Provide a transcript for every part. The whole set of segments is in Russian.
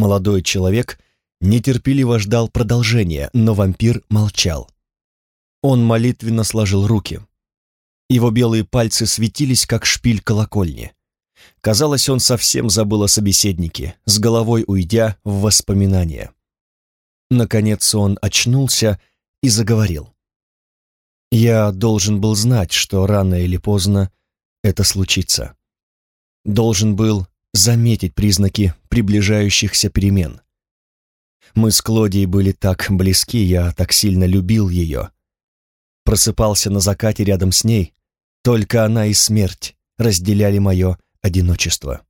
Молодой человек нетерпеливо ждал продолжения, но вампир молчал. Он молитвенно сложил руки. Его белые пальцы светились, как шпиль колокольни. Казалось, он совсем забыл о собеседнике, с головой уйдя в воспоминания. Наконец он очнулся и заговорил. «Я должен был знать, что рано или поздно это случится. Должен был заметить признаки приближающихся перемен. Мы с Клодией были так близки, я так сильно любил ее. Просыпался на закате рядом с ней, только она и смерть разделяли мое одиночество.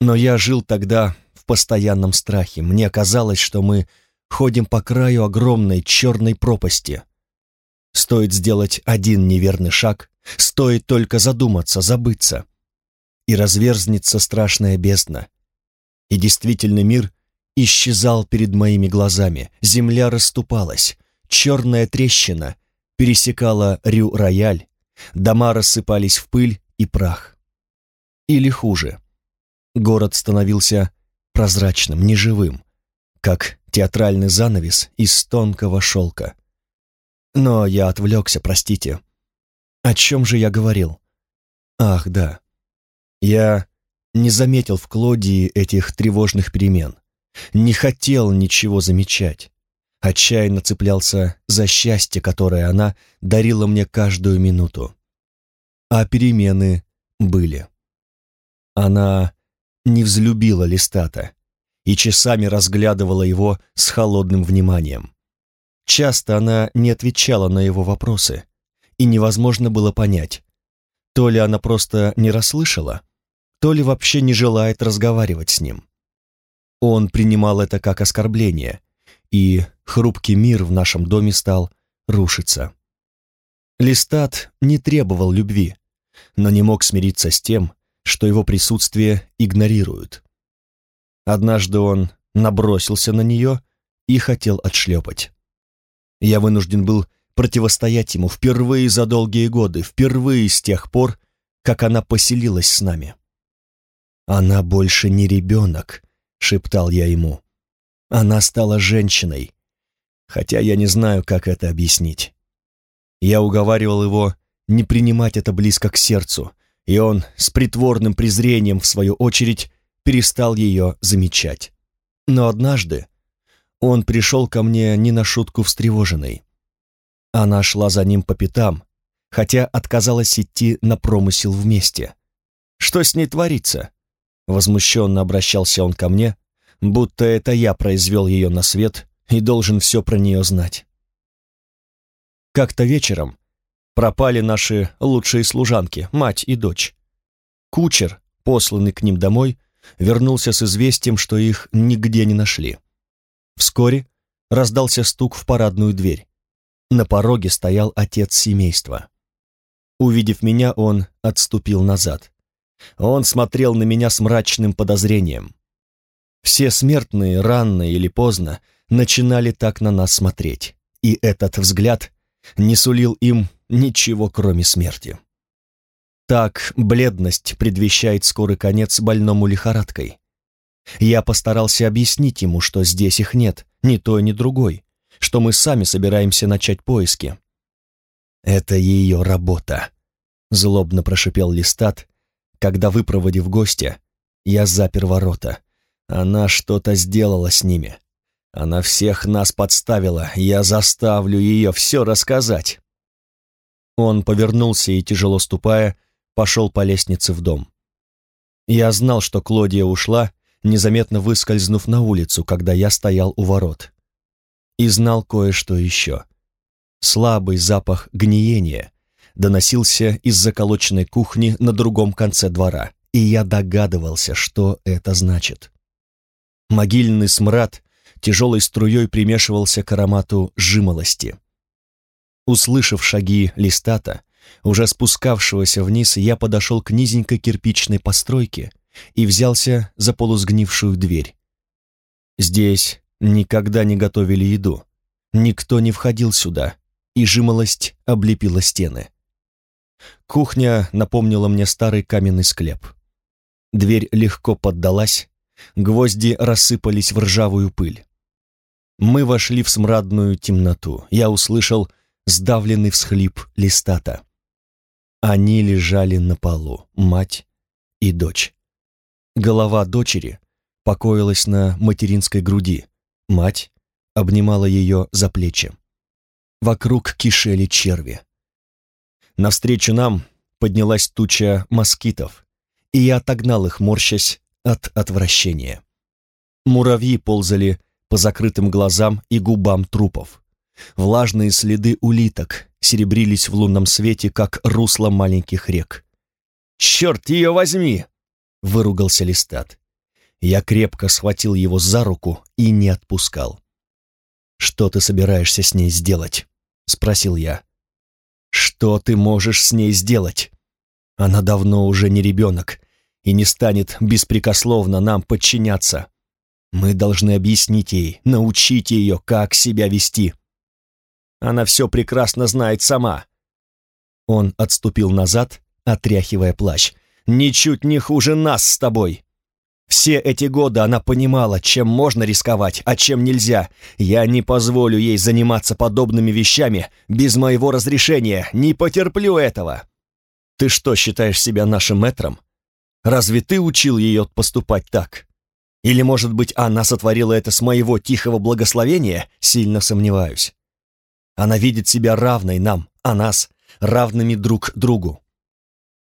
Но я жил тогда в постоянном страхе. Мне казалось, что мы ходим по краю огромной черной пропасти. Стоит сделать один неверный шаг, стоит только задуматься, забыться. И разверзнется страшная бездна. И действительно мир исчезал перед моими глазами, земля расступалась, черная трещина пересекала Рю-Рояль, дома рассыпались в пыль и прах. Или хуже. Город становился прозрачным, неживым, как театральный занавес из тонкого шелка. Но я отвлекся, простите. О чем же я говорил? Ах, да. Я не заметил в Клодии этих тревожных перемен. Не хотел ничего замечать. Отчаянно цеплялся за счастье, которое она дарила мне каждую минуту. А перемены были. Она не взлюбила Листата и часами разглядывала его с холодным вниманием. Часто она не отвечала на его вопросы, и невозможно было понять, то ли она просто не расслышала, то ли вообще не желает разговаривать с ним. Он принимал это как оскорбление, и хрупкий мир в нашем доме стал рушиться. Листат не требовал любви, но не мог смириться с тем, что его присутствие игнорируют. Однажды он набросился на нее и хотел отшлепать. Я вынужден был противостоять ему впервые за долгие годы, впервые с тех пор, как она поселилась с нами. «Она больше не ребенок», — шептал я ему. «Она стала женщиной, хотя я не знаю, как это объяснить». Я уговаривал его не принимать это близко к сердцу, и он с притворным презрением, в свою очередь, перестал ее замечать. Но однажды он пришел ко мне не на шутку встревоженный. Она шла за ним по пятам, хотя отказалась идти на промысел вместе. «Что с ней творится?» Возмущенно обращался он ко мне, будто это я произвел ее на свет и должен все про нее знать. Как-то вечером пропали наши лучшие служанки, мать и дочь. Кучер, посланный к ним домой, вернулся с известием, что их нигде не нашли. Вскоре раздался стук в парадную дверь. На пороге стоял отец семейства. Увидев меня, он отступил назад. Он смотрел на меня с мрачным подозрением. Все смертные, рано или поздно, начинали так на нас смотреть, и этот взгляд не сулил им ничего кроме смерти. Так бледность предвещает скорый конец больному лихорадкой. Я постарался объяснить ему, что здесь их нет, ни той, ни другой, что мы сами собираемся начать поиски. «Это ее работа», — злобно прошипел Листат, когда, выпроводив гостя, я запер ворота. Она что-то сделала с ними. Она всех нас подставила, я заставлю ее все рассказать. Он повернулся и, тяжело ступая, пошел по лестнице в дом. Я знал, что Клодия ушла, незаметно выскользнув на улицу, когда я стоял у ворот. И знал кое-что еще. Слабый запах гниения доносился из заколоченной кухни на другом конце двора, и я догадывался, что это значит. Могильный смрад тяжелой струей примешивался к аромату жимолости. Услышав шаги листата, уже спускавшегося вниз, я подошел к низенькой кирпичной постройке и взялся за полусгнившую дверь. Здесь никогда не готовили еду, никто не входил сюда, и жимолость облепила стены. Кухня напомнила мне старый каменный склеп. Дверь легко поддалась, Гвозди рассыпались в ржавую пыль. Мы вошли в смрадную темноту. Я услышал сдавленный всхлип листата. Они лежали на полу, мать и дочь. Голова дочери покоилась на материнской груди. Мать обнимала ее за плечи. Вокруг кишели черви. Навстречу нам поднялась туча москитов, и я отогнал их, морщась от отвращения. Муравьи ползали по закрытым глазам и губам трупов. Влажные следы улиток серебрились в лунном свете, как русло маленьких рек. «Черт ее возьми!» — выругался Листат. Я крепко схватил его за руку и не отпускал. «Что ты собираешься с ней сделать?» — спросил я. «Что ты можешь с ней сделать? Она давно уже не ребенок и не станет беспрекословно нам подчиняться. Мы должны объяснить ей, научить ее, как себя вести. Она все прекрасно знает сама». Он отступил назад, отряхивая плащ. «Ничуть не хуже нас с тобой. Все эти годы она понимала, чем можно рисковать, а чем нельзя. Я не позволю ей заниматься подобными вещами без моего разрешения, не потерплю этого. Ты что, считаешь себя нашим мэтром? Разве ты учил ее поступать так? Или, может быть, она сотворила это с моего тихого благословения? Сильно сомневаюсь. Она видит себя равной нам, а нас равными друг другу.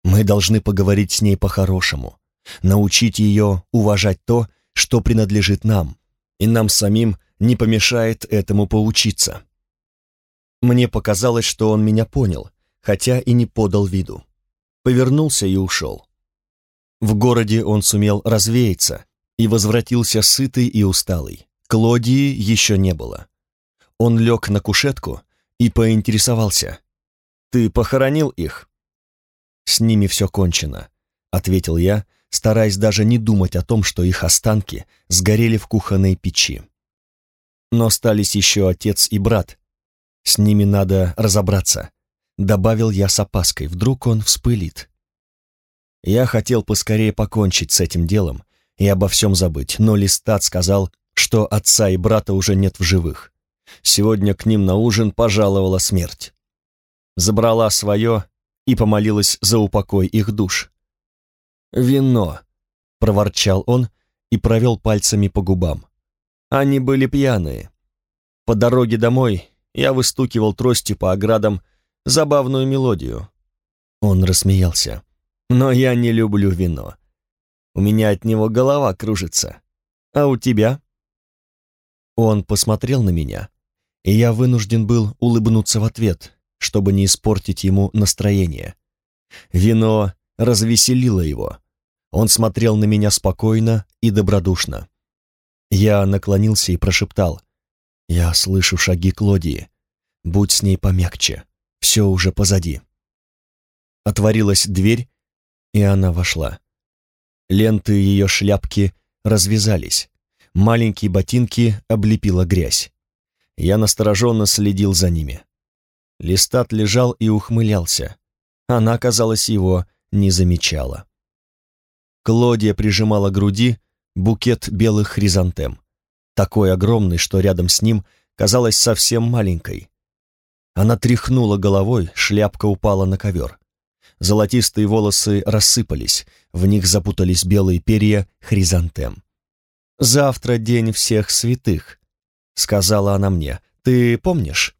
Мы должны поговорить с ней по-хорошему, научить ее уважать то, что принадлежит нам, и нам самим не помешает этому поучиться. Мне показалось, что он меня понял, хотя и не подал виду. Повернулся и ушел. В городе он сумел развеяться и возвратился сытый и усталый. Клодии еще не было. Он лег на кушетку и поинтересовался. «Ты похоронил их?» «С ними все кончено», — ответил я, стараясь даже не думать о том, что их останки сгорели в кухонной печи. Но остались еще отец и брат. С ними надо разобраться, добавил я с опаской, вдруг он вспылит. Я хотел поскорее покончить с этим делом и обо всем забыть, но Листат сказал, что отца и брата уже нет в живых. Сегодня к ним на ужин пожаловала смерть. Забрала свое и помолилась за упокой их душ. «Вино», — проворчал он и провел пальцами по губам. Они были пьяные. По дороге домой я выстукивал тростью по оградам забавную мелодию. Он рассмеялся. «Но я не люблю вино. У меня от него голова кружится. А у тебя?» Он посмотрел на меня, и я вынужден был улыбнуться в ответ, чтобы не испортить ему настроение. Вино развеселило его. Он смотрел на меня спокойно и добродушно. Я наклонился и прошептал. «Я слышу шаги Клодии. Будь с ней помягче. Все уже позади». Отворилась дверь, и она вошла. Ленты ее шляпки развязались. Маленькие ботинки облепила грязь. Я настороженно следил за ними. Листат лежал и ухмылялся. Она, казалось, его не замечала. Клодия прижимала к груди букет белых хризантем, такой огромный, что рядом с ним казалась совсем маленькой. Она тряхнула головой, шляпка упала на ковер. Золотистые волосы рассыпались, в них запутались белые перья хризантем. «Завтра день всех святых», сказала она мне. «Ты помнишь?»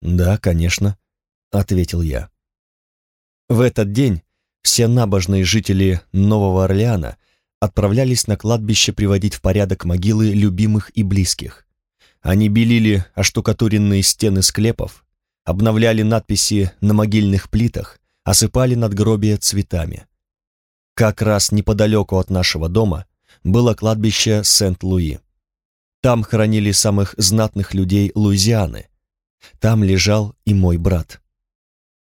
«Да, конечно», — ответил я. В этот день все набожные жители Нового Орлеана отправлялись на кладбище приводить в порядок могилы любимых и близких. Они белили оштукатуренные стены склепов, обновляли надписи на могильных плитах, осыпали надгробия цветами. Как раз неподалеку от нашего дома было кладбище Сент-Луи. Там хоронили самых знатных людей Луизианы. Там лежал и мой брат.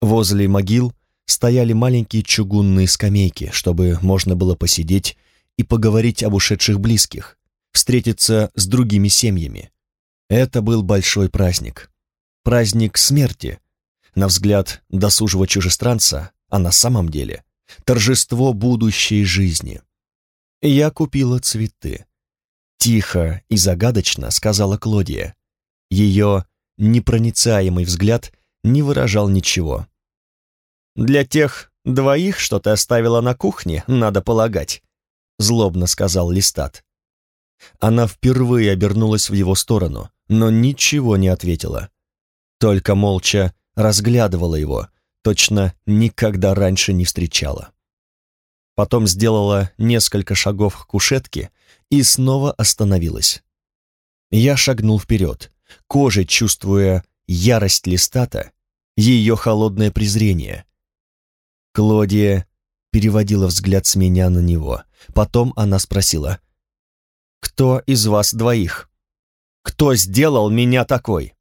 Возле могил стояли маленькие чугунные скамейки, чтобы можно было посидеть и поговорить об ушедших близких, встретиться с другими семьями. Это был большой праздник. Праздник смерти, на взгляд досужего чужестранца, а на самом деле торжество будущей жизни. «Я купила цветы», — тихо и загадочно сказала Клодия. Ее непроницаемый взгляд не выражал ничего. «Для тех двоих, что ты оставила на кухне, надо полагать», — злобно сказал Листат. Она впервые обернулась в его сторону, но ничего не ответила. Только молча разглядывала его, точно никогда раньше не встречала. Потом сделала несколько шагов к кушетке и снова остановилась. Я шагнул вперед, кожей чувствуя ярость листата, ее холодное презрение. Клодия переводила взгляд с меня на него. Потом она спросила, «Кто из вас двоих? Кто сделал меня такой?»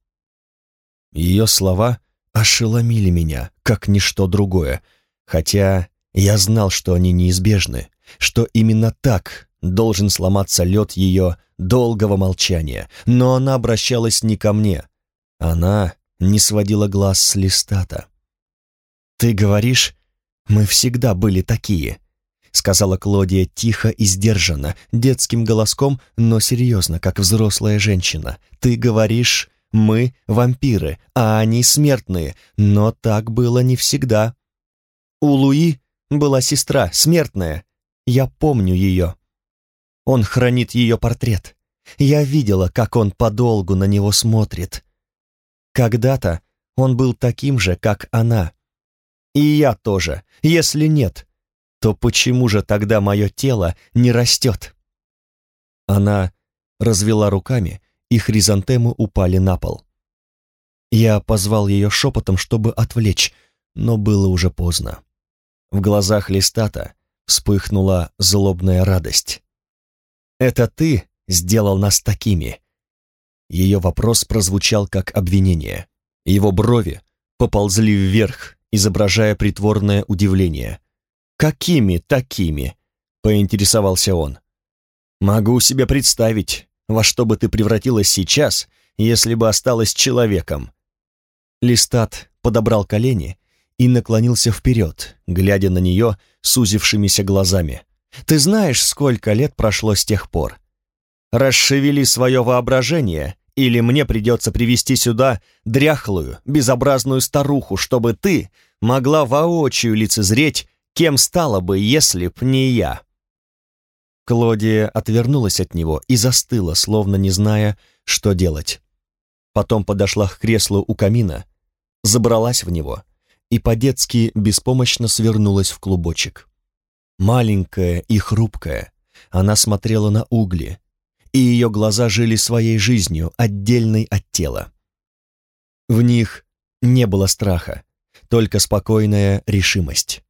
Ее слова ошеломили меня, как ничто другое, хотя я знал, что они неизбежны, что именно так должен сломаться лед ее долгого молчания, но она обращалась не ко мне. Она не сводила глаз с листата. «Ты говоришь, мы всегда были такие», — сказала Клодия тихо и сдержанно, детским голоском, но серьезно, как взрослая женщина. «Ты говоришь, мы вампиры, а они смертные, но так было не всегда. У Луи была сестра, смертная. Я помню ее. Он хранит ее портрет. Я видела, как он подолгу на него смотрит. Когда-то он был таким же, как она. И я тоже. Если нет, то почему же тогда мое тело не растет? Она развела руками, и хризантемы упали на пол. Я позвал ее шепотом, чтобы отвлечь, но было уже поздно. В глазах Листата вспыхнула злобная радость. «Это ты сделал нас такими?» Ее вопрос прозвучал как обвинение. Его брови поползли вверх, изображая притворное удивление. «Какими такими?» — поинтересовался он. «Могу себе представить, во что бы ты превратилась сейчас, если бы осталась человеком?» Листат подобрал колени и наклонился вперед, глядя на нее сузившимися глазами. «Ты знаешь, сколько лет прошло с тех пор? Расшевели свое воображение, или мне придется привести сюда дряхлую, безобразную старуху, чтобы ты могла воочию лицезреть, кем стала бы, если б не я». Клодия отвернулась от него и застыла, словно не зная, что делать. Потом подошла к креслу у камина, забралась в него и по-детски беспомощно свернулась в клубочек. Маленькая и хрупкая, она смотрела на угли, и ее глаза жили своей жизнью, отдельной от тела. В них не было страха, только спокойная решимость.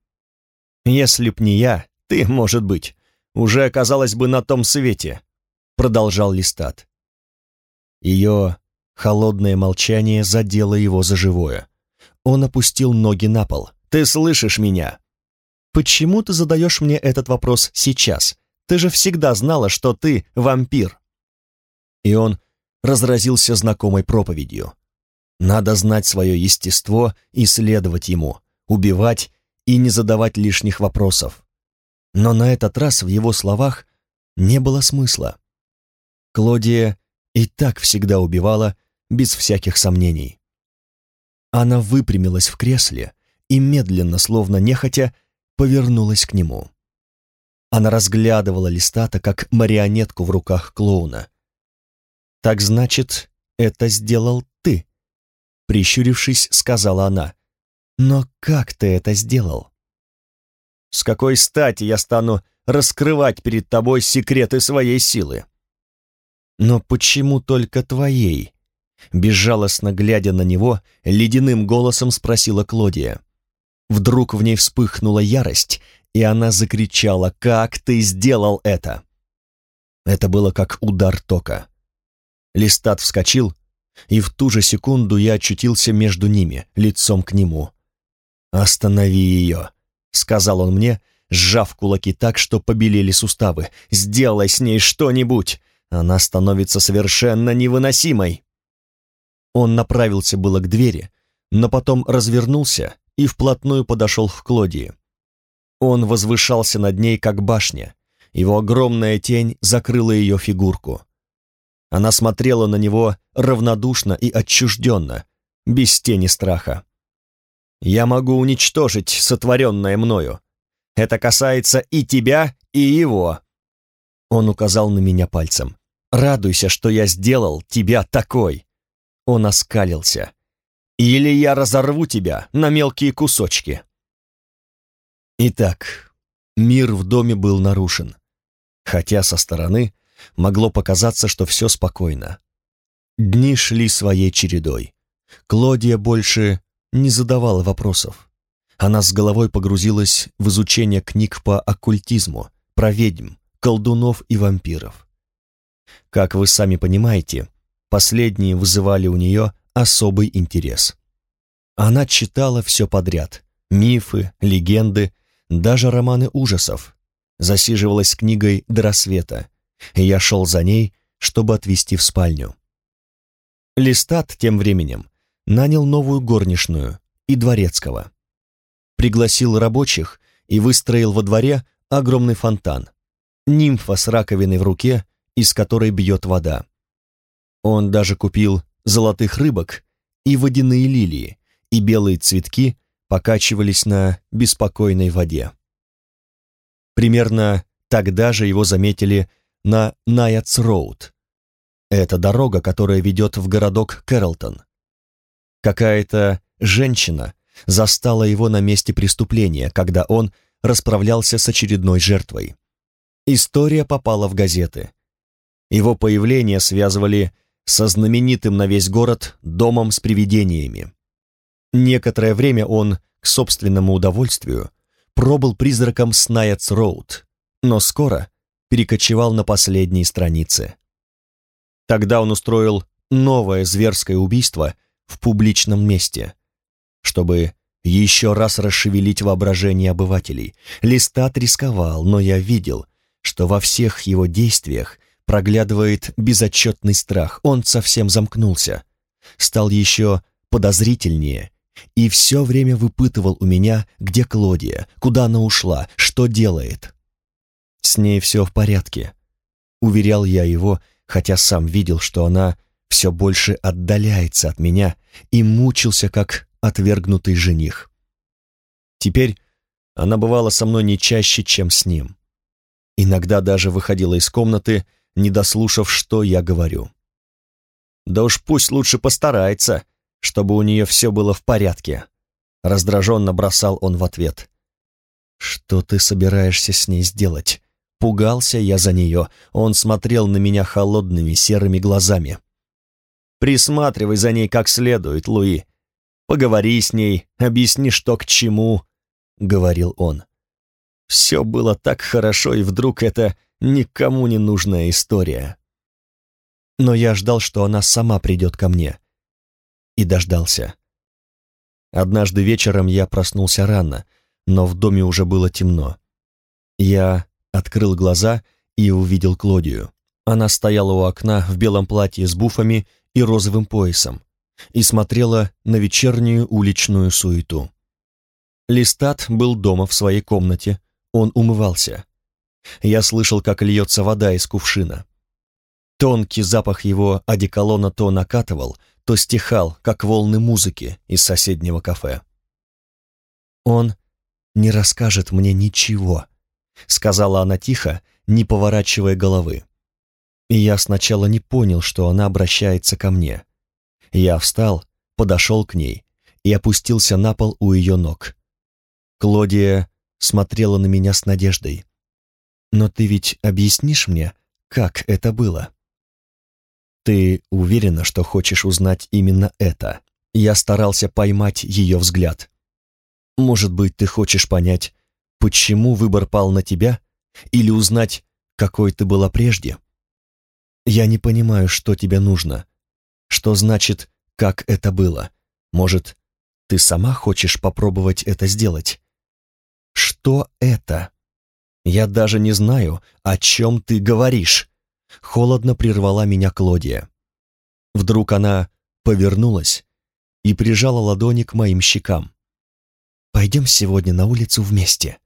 «Если б не я, ты, может быть, уже оказалась бы на том свете», — продолжал Листат. Ее холодное молчание задело его за живое. Он опустил ноги на пол. «Ты слышишь меня?» «Почему ты задаешь мне этот вопрос сейчас? Ты же всегда знала, что ты вампир». И он разразился знакомой проповедью. Надо знать свое естество и следовать ему, убивать и не задавать лишних вопросов. Но на этот раз в его словах не было смысла. Клодия и так всегда убивала без всяких сомнений. Она выпрямилась в кресле и медленно, словно нехотя, повернулась к нему. Она разглядывала Листата как марионетку в руках клоуна. «Так значит, это сделал ты?» Прищурившись, сказала она. «Но как ты это сделал?» С какой стати я стану раскрывать перед тобой секреты своей силы? Но почему только твоей? Безжалостно глядя на него, ледяным голосом спросила Клодия. Вдруг в ней вспыхнула ярость, и она закричала «Как ты сделал это?» Это было как удар тока. Листат вскочил, и в ту же секунду я очутился между ними, лицом к нему. «Останови ее!» — сказал он мне, сжав кулаки так, что побелели суставы. «Сделай с ней что-нибудь! Она становится совершенно невыносимой!» Он направился было к двери, но потом развернулся и вплотную подошел к Клодии. Он возвышался над ней, как башня. Его огромная тень закрыла ее фигурку. Она смотрела на него равнодушно и отчужденно, без тени страха. «Я могу уничтожить сотворенное мною. Это касается и тебя, и его». Он указал на меня пальцем. «Радуйся, что я сделал тебя такой!» Он оскалился. «Или я разорву тебя на мелкие кусочки!» Итак, мир в доме был нарушен. Хотя со стороны могло показаться, что все спокойно. Дни шли своей чередой. Клодия больше не задавала вопросов. Она с головой погрузилась в изучение книг по оккультизму, про ведьм, колдунов и вампиров. Как вы сами понимаете, последние вызывали у нее особый интерес. Она читала все подряд — мифы, легенды, даже романы ужасов. Засиживалась книгой до рассвета, и я шел за ней, чтобы отвезти в спальню. Листат тем временем нанял новую горничную и дворецкого. Пригласил рабочих и выстроил во дворе огромный фонтан. Нимфа с раковиной в руке, из которой бьет вода. Он даже купил золотых рыбок и водяные лилии, и белые цветки покачивались на беспокойной воде. Примерно тогда же его заметили на Найатс-Роуд. Это дорога, которая ведет в городок Кэролтон. Какая-то женщина застала его на месте преступления, когда он расправлялся с очередной жертвой. История попала в газеты. Его появление связывали со знаменитым на весь город домом с привидениями. Некоторое время он, к собственному удовольствию, пробыл призраком Снайетс Роуд, но скоро перекочевал на последние страницы. Тогда он устроил новое зверское убийство в публичном месте, чтобы еще раз расшевелить воображение обывателей. Листат рисковал, но я видел, что во всех его действиях проглядывает безотчетный страх. Он совсем замкнулся, стал еще подозрительнее и все время выпытывал у меня, где Клодия, куда она ушла, что делает. С ней все в порядке. Уверял я его, хотя сам видел, что она все больше отдаляется от меня и мучился, как отвергнутый жених. Теперь она бывала со мной не чаще, чем с ним. Иногда даже выходила из комнаты, не дослушав, что я говорю. Да уж пусть лучше постарается, чтобы у нее все было в порядке. Раздраженно бросал он в ответ. «Что ты собираешься с ней сделать?» Пугался я за нее. Он смотрел на меня холодными серыми глазами. «Присматривай за ней как следует, Луи. Поговори с ней, объясни, что к чему», — говорил он. Все было так хорошо, и вдруг это никому не нужная история. Но я ждал, что она сама придет ко мне. И дождался. Однажды вечером я проснулся рано, но в доме уже было темно. Я открыл глаза и увидел Клодию. Она стояла у окна в белом платье с буфами и розовым поясом и смотрела на вечернюю уличную суету. Листат был дома в своей комнате, он умывался. Я слышал, как льется вода из кувшина. Тонкий запах его одеколона то накатывал, то стихал, как волны музыки из соседнего кафе. Он не расскажет мне ничего, — сказала она тихо, не поворачивая головы. И я сначала не понял, что она обращается ко мне. Я встал, подошел к ней и опустился на пол у ее ног. Клодия смотрела на меня с надеждой. «Но ты ведь объяснишь мне, как это было?» «Ты уверена, что хочешь узнать именно это?» Я старался поймать ее взгляд. «Может быть, ты хочешь понять, почему выбор пал на тебя, или узнать, какой ты была прежде. Я не понимаю, что тебе нужно. Что значит, как это было? Может, ты сама хочешь попробовать это сделать? Что это? Я даже не знаю, о чем ты говоришь. Холодно прервала меня Клодия. Вдруг она повернулась и прижала ладони к моим щекам. «Пойдем сегодня на улицу вместе»,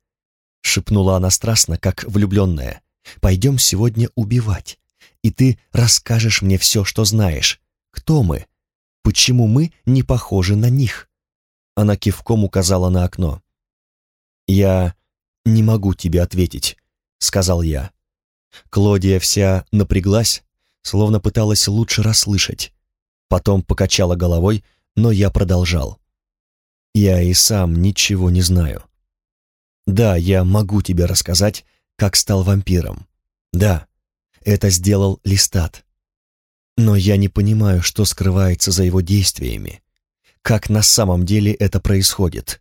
шепнула она страстно, как влюбленная. Пойдем сегодня убивать, и ты расскажешь мне все, что знаешь. Кто мы? Почему мы не похожи на них?» Она кивком указала на окно. «Я не могу тебе ответить», — сказал я. Клодия вся напряглась, словно пыталась лучше расслышать. Потом покачала головой, но я продолжал. «Я и сам ничего не знаю. Да, я могу тебе рассказать, как стал вампиром. Да, это сделал Листат. Но я не понимаю, что скрывается за его действиями. Как на самом деле это происходит.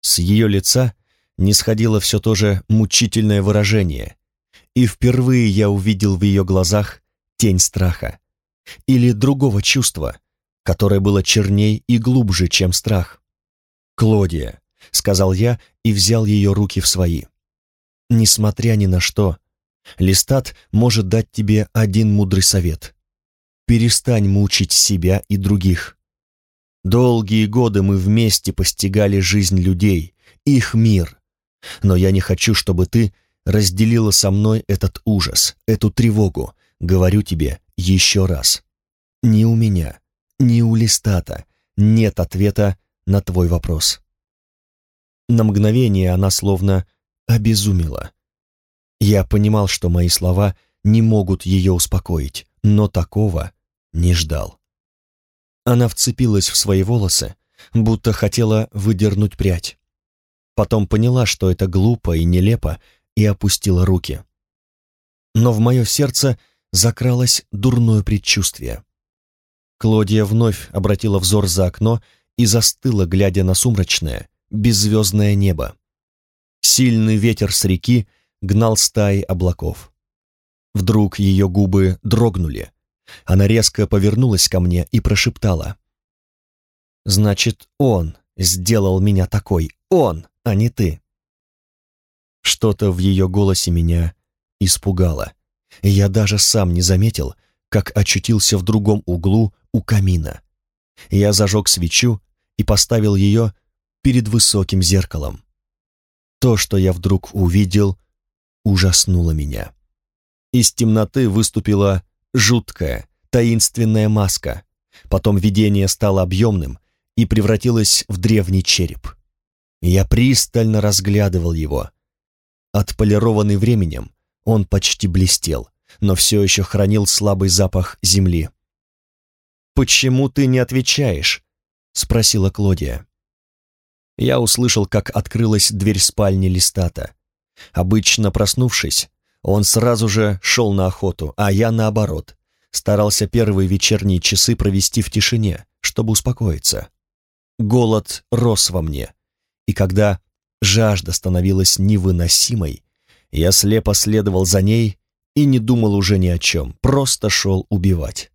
С ее лица не сходило все то же мучительное выражение, и впервые я увидел в ее глазах тень страха или другого чувства, которое было черней и глубже, чем страх. «Клодия», — сказал я и взял ее руки в свои. «Несмотря ни на что, Листат может дать тебе один мудрый совет. Перестань мучить себя и других. Долгие годы мы вместе постигали жизнь людей, их мир. Но я не хочу, чтобы ты разделила со мной этот ужас, эту тревогу, говорю тебе еще раз. Ни у меня, ни у Листата нет ответа на твой вопрос. На мгновение она словно обезумела. Я понимал, что мои слова не могут ее успокоить, но такого не ждал. Она вцепилась в свои волосы, будто хотела выдернуть прядь. Потом поняла, что это глупо и нелепо, и опустила руки. Но в мое сердце закралось дурное предчувствие. Клодия вновь обратила взор за окно и застыла, глядя на сумрачное, беззвездное небо. Сильный ветер с реки гнал стаи облаков. Вдруг ее губы дрогнули. Она резко повернулась ко мне и прошептала. «Значит, он сделал меня такой, он, а не ты». Что-то в ее голосе меня испугало. Я даже сам не заметил, как очутился в другом углу у камина. Я зажег свечу и поставил ее перед высоким зеркалом. То, что я вдруг увидел, ужаснуло меня. Из темноты выступила жуткая, таинственная маска. Потом видение стало объемным и превратилось в древний череп. Я пристально разглядывал его. Отполированный временем, он почти блестел, но все еще хранил слабый запах земли. «Почему ты не отвечаешь?» — спросила Клодия. Я услышал, как открылась дверь спальни Листата. Обычно проснувшись, он сразу же шел на охоту, а я наоборот, старался первые вечерние часы провести в тишине, чтобы успокоиться. Голод рос во мне, и когда жажда становилась невыносимой, я слепо следовал за ней и не думал уже ни о чем, просто шел убивать.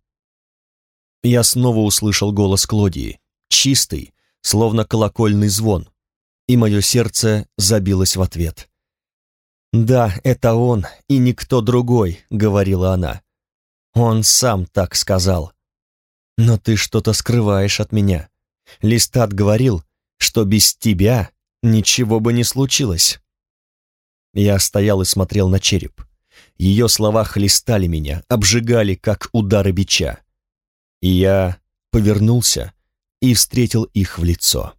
Я снова услышал голос Клодии, чистый, словно колокольный звон, и мое сердце забилось в ответ. «Да, это он, и никто другой», — говорила она. «Он сам так сказал». «Но ты что-то скрываешь от меня. Листат говорил, что без тебя ничего бы не случилось». Я стоял и смотрел на череп. Ее слова хлестали меня, обжигали, как удары бича. И я повернулся и встретил их в лицо.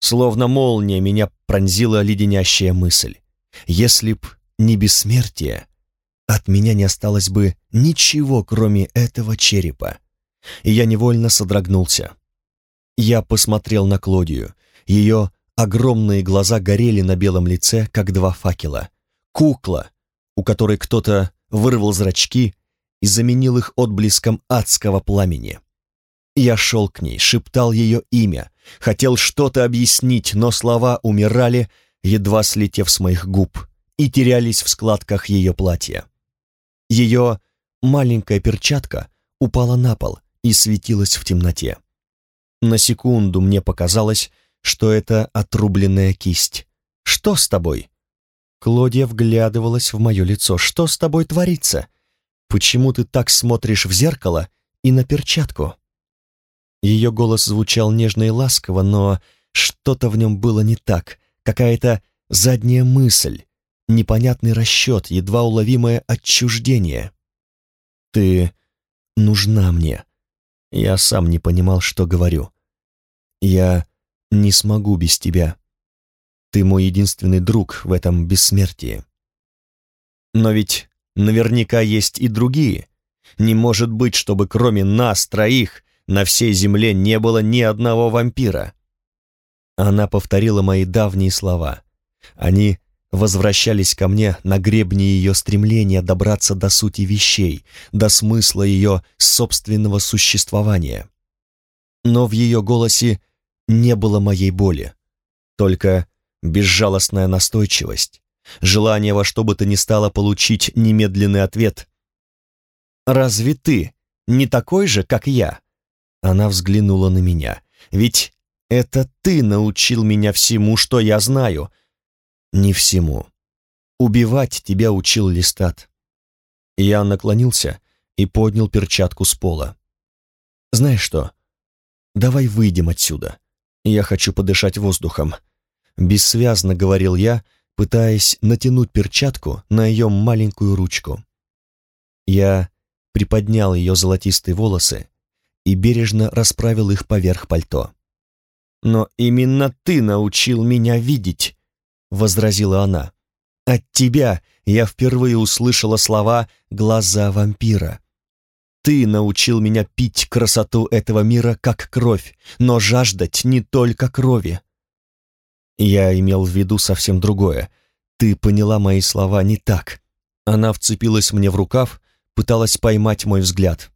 Словно молния меня пронзила леденящая мысль. Если б не бессмертие, от меня не осталось бы ничего, кроме этого черепа. И я невольно содрогнулся. Я посмотрел на Клодию. Ее огромные глаза горели на белом лице, как два факела. Кукла, у которой кто-то вырвал зрачки и заменил их отблеском адского пламени. Я шел к ней, шептал ее имя, хотел что-то объяснить, но слова умирали, едва слетев с моих губ, и терялись в складках ее платья. Ее маленькая перчатка упала на пол и светилась в темноте. На секунду мне показалось, что это отрубленная кисть. «Что с тобой?» Клодия вглядывалась в мое лицо. «Что с тобой творится? Почему ты так смотришь в зеркало и на перчатку?» Ее голос звучал нежно и ласково, но что-то в нем было не так, какая-то задняя мысль, непонятный расчет, едва уловимое отчуждение. Ты нужна мне. Я сам не понимал, что говорю. Я не смогу без тебя. Ты мой единственный друг в этом бессмертии. Но ведь наверняка есть и другие. Не может быть, чтобы кроме нас троих на всей земле не было ни одного вампира. Она повторила мои давние слова. Они возвращались ко мне на гребне ее стремления добраться до сути вещей, до смысла ее собственного существования. Но в ее голосе не было моей боли, только безжалостная настойчивость, желание во что бы то ни стало получить немедленный ответ. «Разве ты не такой же, как я?» Она взглянула на меня. «Ведь это ты научил меня всему, что я знаю, не всему. Убивать тебя учил Листат. Я наклонился и поднял перчатку с пола. Знаешь что? Давай выйдем отсюда. Я хочу подышать воздухом. Бессвязно говорил я, пытаясь натянуть перчатку на ее маленькую ручку. Я приподнял ее золотистые волосы и бережно расправил их поверх пальто. «Но именно ты научил меня видеть», — возразила она. «От тебя я впервые услышала слова «глаза вампира». Ты научил меня пить красоту этого мира как кровь, но жаждать не только крови. Я имел в виду совсем другое. Ты поняла мои слова не так. Она вцепилась мне в рукав, пыталась поймать мой взгляд.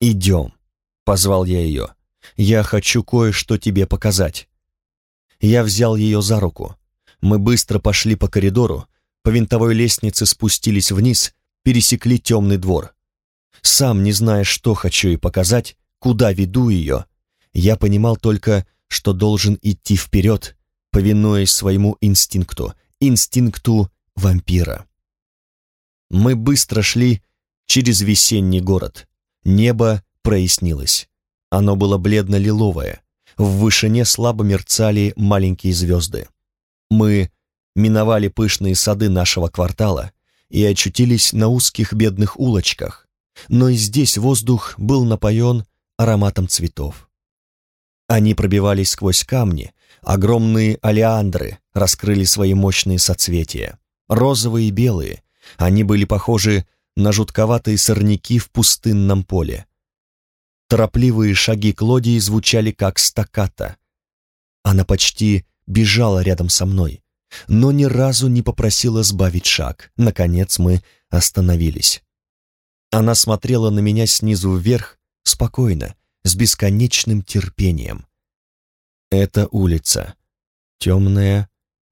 «Идем», — позвал я ее. «Я хочу кое-что тебе показать». Я взял ее за руку. Мы быстро пошли по коридору, по винтовой лестнице спустились вниз, пересекли темный двор. Сам не зная, что хочу ей показать, куда веду ее, я понимал только, что должен идти вперед, повинуясь своему инстинкту, инстинкту вампира. Мы быстро шли через весенний город. Небо прояснилось. Оно было бледно-лиловое. В вышине слабо мерцали маленькие звезды. Мы миновали пышные сады нашего квартала и очутились на узких бедных улочках, но и здесь воздух был напоен ароматом цветов. Они пробивались сквозь камни, огромные алиандры раскрыли свои мощные соцветия, розовые и белые, они были похожи на жутковатые сорняки в пустынном поле. Торопливые шаги Клодии звучали как стаката. Она почти бежала рядом со мной, но ни разу не попросила сбавить шаг. Наконец мы остановились. Она смотрела на меня снизу вверх, спокойно, с бесконечным терпением. Это улица, темная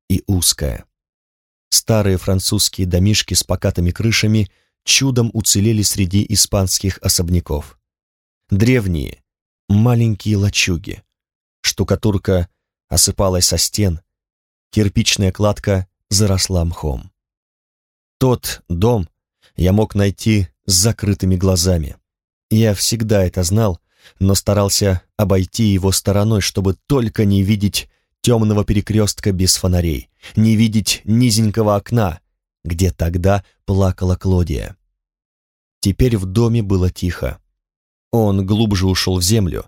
и узкая. Старые французские домишки с покатыми крышами чудом уцелели среди испанских особняков. Древние, маленькие лачуги. Штукатурка осыпалась со стен, кирпичная кладка заросла мхом. Тот дом я мог найти с закрытыми глазами. Я всегда это знал, но старался обойти его стороной, чтобы только не видеть темного перекрестка без фонарей, не видеть низенького окна, где тогда плакала Клодия. Теперь в доме было тихо. Он глубже ушел в землю,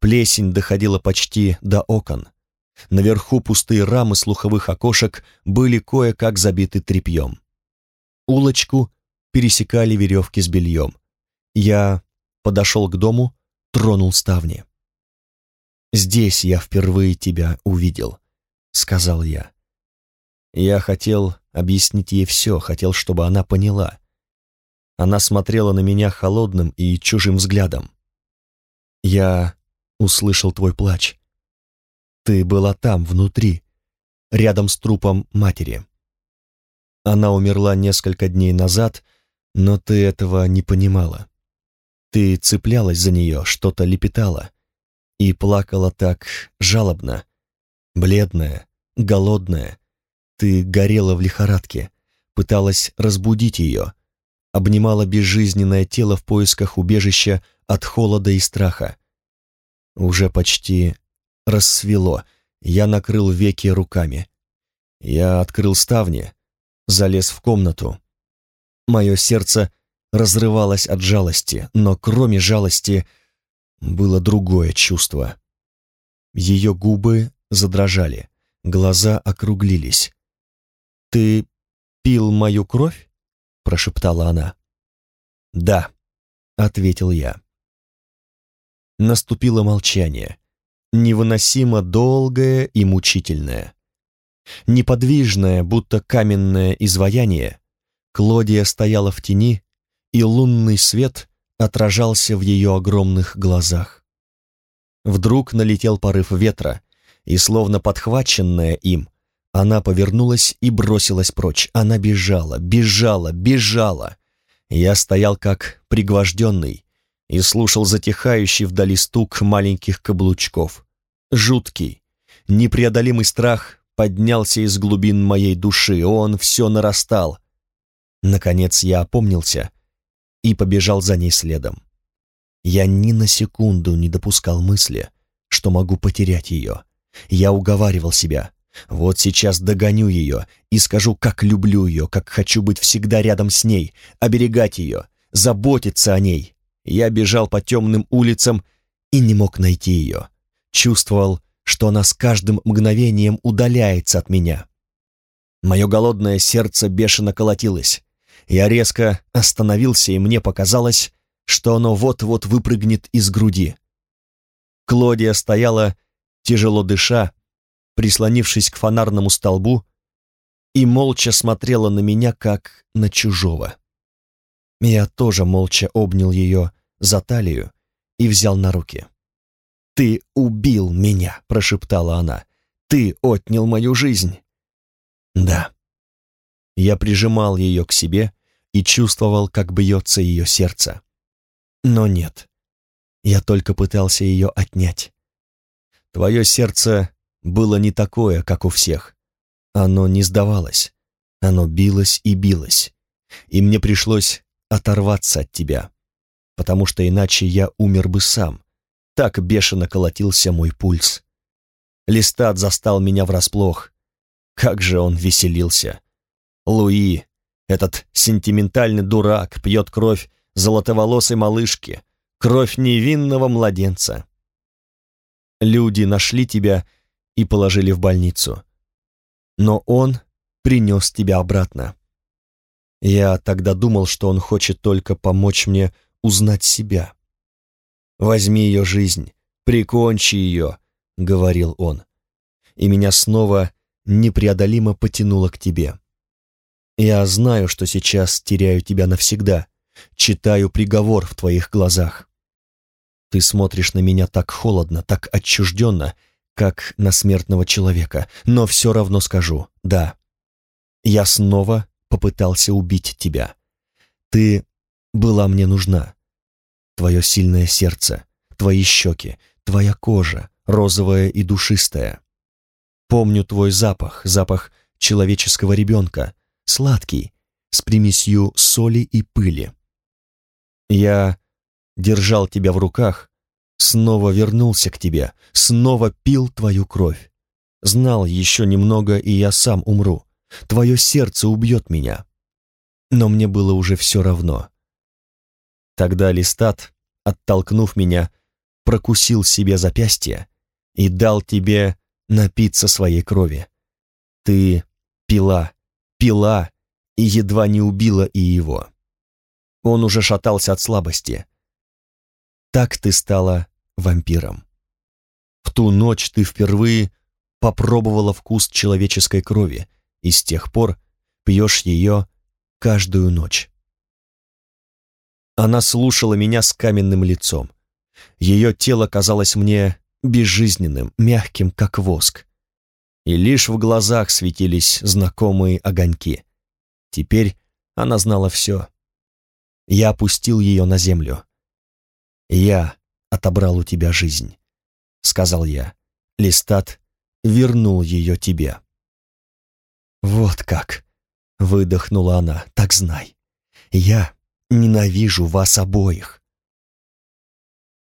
плесень доходила почти до окон, Наверху пустые рамы слуховых окошек были кое-как забиты тряпьем. Улочку пересекали веревки с бельем. Я подошел к дому, тронул ставни. «Здесь я впервые тебя увидел», — сказал я. Я хотел объяснить ей все, хотел, чтобы она поняла. Она смотрела на меня холодным и чужим взглядом. Я услышал твой плач. Ты была там, внутри, рядом с трупом матери. Она умерла несколько дней назад, но ты этого не понимала. Ты цеплялась за нее, что-то лепетала и плакала так жалобно, бледная, голодная. Ты горела в лихорадке, пыталась разбудить ее, обнимала безжизненное тело в поисках убежища от холода и страха. Уже почти Рассвело. Я накрыл веки руками. Я открыл ставни. залез в комнату. Мое сердце разрывалось от жалости, но кроме жалости было другое чувство. Ее губы задрожали, глаза округлились. «Ты пил мою кровь?» — прошептала она. «Да», — ответил я. Наступило молчание, невыносимо долгое и мучительное. Неподвижное, будто каменное изваяние, Клодия стояла в тени, и лунный свет отражался в ее огромных глазах. Вдруг налетел порыв ветра, и, словно подхваченная им, она повернулась и бросилась прочь. Она бежала, бежала, бежала. Я стоял как пригвожденный и слушал затихающий вдали стук маленьких каблучков. Жуткий, непреодолимый страх поднялся из глубин моей души, он все нарастал. Наконец я опомнился и побежал за ней следом. Я ни на секунду не допускал мысли, что могу потерять ее. Я уговаривал себя. Вот сейчас догоню ее и скажу, как люблю ее, как хочу быть всегда рядом с ней, оберегать ее, заботиться о ней. Я бежал по темным улицам и не мог найти ее. Чувствовал, что она с каждым мгновением удаляется от меня. Мое голодное сердце бешено колотилось. Я резко остановился, и мне показалось, что оно вот-вот выпрыгнет из груди. Клодия стояла, тяжело дыша, прислонившись к фонарному столбу, и молча смотрела на меня, как на чужого. Я тоже молча обнял ее за талию и взял на руки. «Ты убил меня!» — прошептала она. «Ты отнял мою жизнь!» «Да». Я прижимал ее к себе и чувствовал, как бьется ее сердце. Но нет, я только пытался ее отнять. Твое сердце было не такое, как у всех. Оно не сдавалось, оно билось и билось, и мне пришлось оторваться от тебя, потому что иначе я умер бы сам. Так бешено колотился мой пульс. Листат застал меня врасплох. Как же он веселился. Луи, этот сентиментальный дурак, пьет кровь золотоволосой малышки, кровь невинного младенца. Люди нашли тебя и положили в больницу. Но он принес тебя обратно. Я тогда думал, что он хочет только помочь мне узнать себя. «Возьми ее жизнь, прикончи ее», — говорил он. И меня снова непреодолимо потянуло к тебе. Я знаю, что сейчас теряю тебя навсегда, читаю приговор в твоих глазах. Ты смотришь на меня так холодно, так отчужденно, как на смертного человека, но все равно скажу, да, я снова попытался убить тебя. Ты была мне нужна. Твое сильное сердце, твои щеки, твоя кожа, розовая и душистая. Помню твой запах, запах человеческого ребенка, сладкий, с примесью соли и пыли. Я держал тебя в руках, снова вернулся к тебе, снова пил твою кровь. Знал еще немного, и я сам умру. Твое сердце убьет меня. Но мне было уже все равно. Тогда Листат, оттолкнув меня, прокусил себе запястье и дал тебе напиться своей крови. Ты пила, пила и едва не убила и его. Он уже шатался от слабости. Так ты стала вампиром. В ту ночь ты впервые попробовала вкус человеческой крови и с тех пор пьешь ее каждую ночь. Она слушала меня с каменным лицом. Ее тело казалось мне безжизненным, мягким, как воск. И лишь в глазах светились знакомые огоньки. Теперь она знала все. Я опустил ее на землю. «Я отобрал у тебя жизнь», — сказал я. Листат вернул ее тебе. «Вот как!» — выдохнула она. «Так знай, я ненавижу вас обоих.